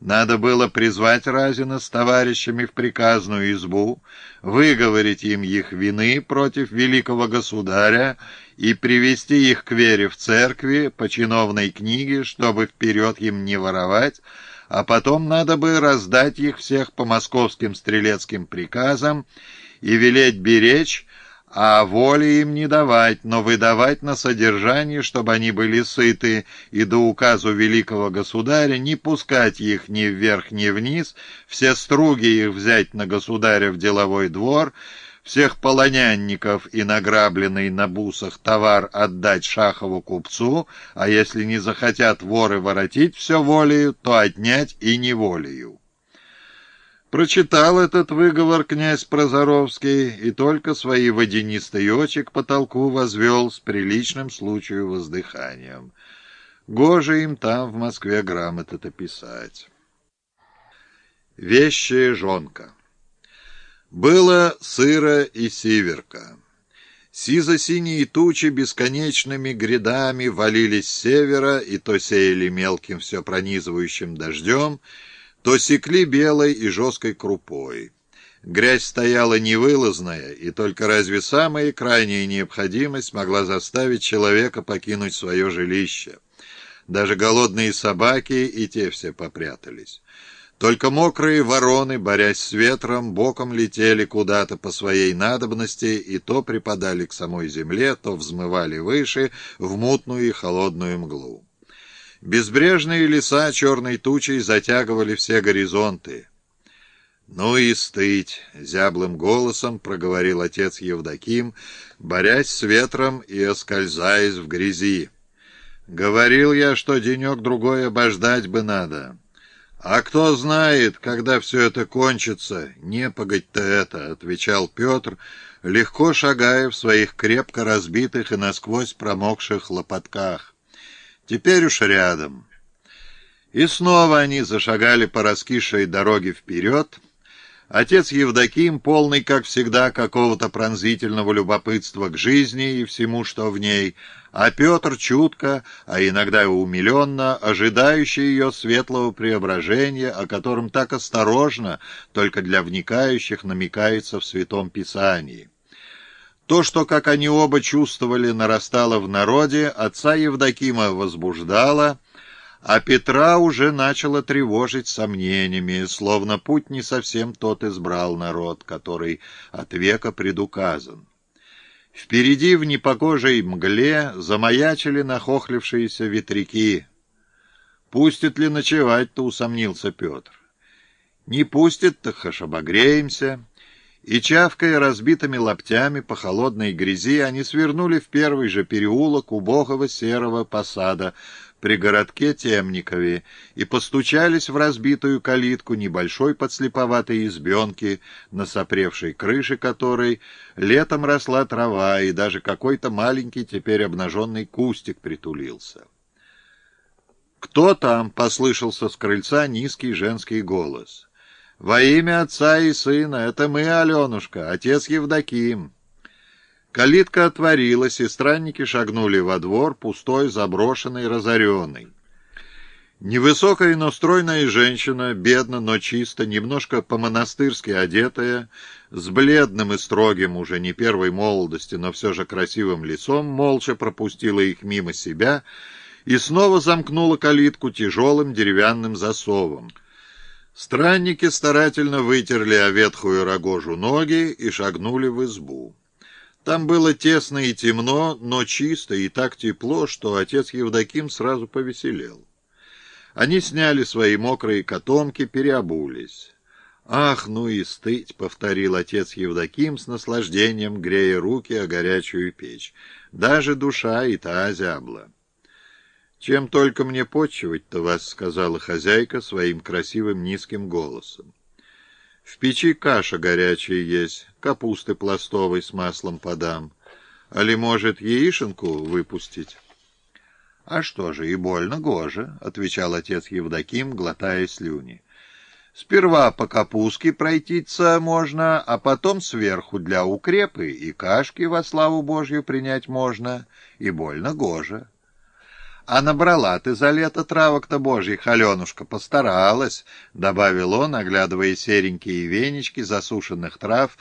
Надо было призвать Разина с товарищами в приказную избу, выговорить им их вины против великого государя и привести их к вере в церкви по чиновной книге, чтобы вперед им не воровать, а потом надо бы раздать их всех по московским стрелецким приказам и велеть беречь, а воли им не давать, но выдавать на содержание, чтобы они были сыты, и до указу великого государя не пускать их ни вверх, ни вниз, все струги их взять на государя в деловой двор, всех полонянников и награбленный на бусах товар отдать шахову купцу, а если не захотят воры воротить все волею, то отнять и неволею. Прочитал этот выговор князь Прозоровский и только свои водянистые очи к потолку возвел с приличным случаю воздыханием. Гоже им там в Москве грамоты-то писать. Вещая жонка Было сыро и сиверка. Сизо-синие тучи бесконечными грядами валились с севера и то сеяли мелким все пронизывающим дождем, то секли белой и жесткой крупой. Грязь стояла невылазная, и только разве самая крайняя необходимость могла заставить человека покинуть свое жилище. Даже голодные собаки и те все попрятались. Только мокрые вороны, борясь с ветром, боком летели куда-то по своей надобности и то припадали к самой земле, то взмывали выше в мутную и холодную мглу. Безбрежные леса черной тучей затягивали все горизонты. «Ну и стыть!» — зяблым голосом проговорил отец Евдоким, борясь с ветром и оскользаясь в грязи. «Говорил я, что денек-другой обождать бы надо. А кто знает, когда все это кончится, не погодь-то это!» — отвечал Петр, легко шагая в своих крепко разбитых и насквозь промокших лопатках. Теперь уж рядом. И снова они зашагали по раскисшей дороге вперед. Отец Евдоким, полный, как всегда, какого-то пронзительного любопытства к жизни и всему, что в ней, а Петр чутко, а иногда и умиленно, ожидающий ее светлого преображения, о котором так осторожно, только для вникающих, намекается в Святом Писании. То, что, как они оба чувствовали, нарастало в народе, отца Евдокима возбуждало, а Петра уже начало тревожить сомнениями, словно путь не совсем тот избрал народ, который от века предуказан. Впереди в непогожей мгле замаячили нахохлившиеся ветряки. «Пустит ли ночевать-то?» — усомнился Петр. «Не пустит, так аж обогреемся». И, чавкая разбитыми локтями по холодной грязи, они свернули в первый же переулок убогого серого посада при городке Темникове и постучались в разбитую калитку небольшой подслеповатой избенки, на сопревшей крыше которой летом росла трава, и даже какой-то маленький теперь обнаженный кустик притулился. «Кто там?» — послышался с крыльца низкий женский голос — «Во имя отца и сына, это мы, Аленушка, отец Евдоким». Калитка отворилась, и странники шагнули во двор, пустой, заброшенный, разоренный. Невысокая, но стройная женщина, бедно, но чисто, немножко по-монастырски одетая, с бледным и строгим, уже не первой молодости, но все же красивым лицом, молча пропустила их мимо себя и снова замкнула калитку тяжелым деревянным засовом. Странники старательно вытерли о ветхую рогожу ноги и шагнули в избу. Там было тесно и темно, но чисто и так тепло, что отец Евдоким сразу повеселел. Они сняли свои мокрые котомки, переобулись. «Ах, ну и стыть!» — повторил отец Евдоким с наслаждением, грея руки о горячую печь. «Даже душа и та озябла». «Чем только мне почивать-то вас», — сказала хозяйка своим красивым низким голосом. «В печи каша горячая есть, капусты пластовой с маслом подам. Али, может, яишенку выпустить?» «А что же, и больно гоже», — отвечал отец Евдоким, глотая слюни. «Сперва по капустке пройтиться можно, а потом сверху для укрепы и кашки во славу Божью принять можно, и больно гоже». А набрала ты за лето травок-то божьих, Аленушка, постаралась, — добавил он, оглядывая серенькие венички засушенных трав,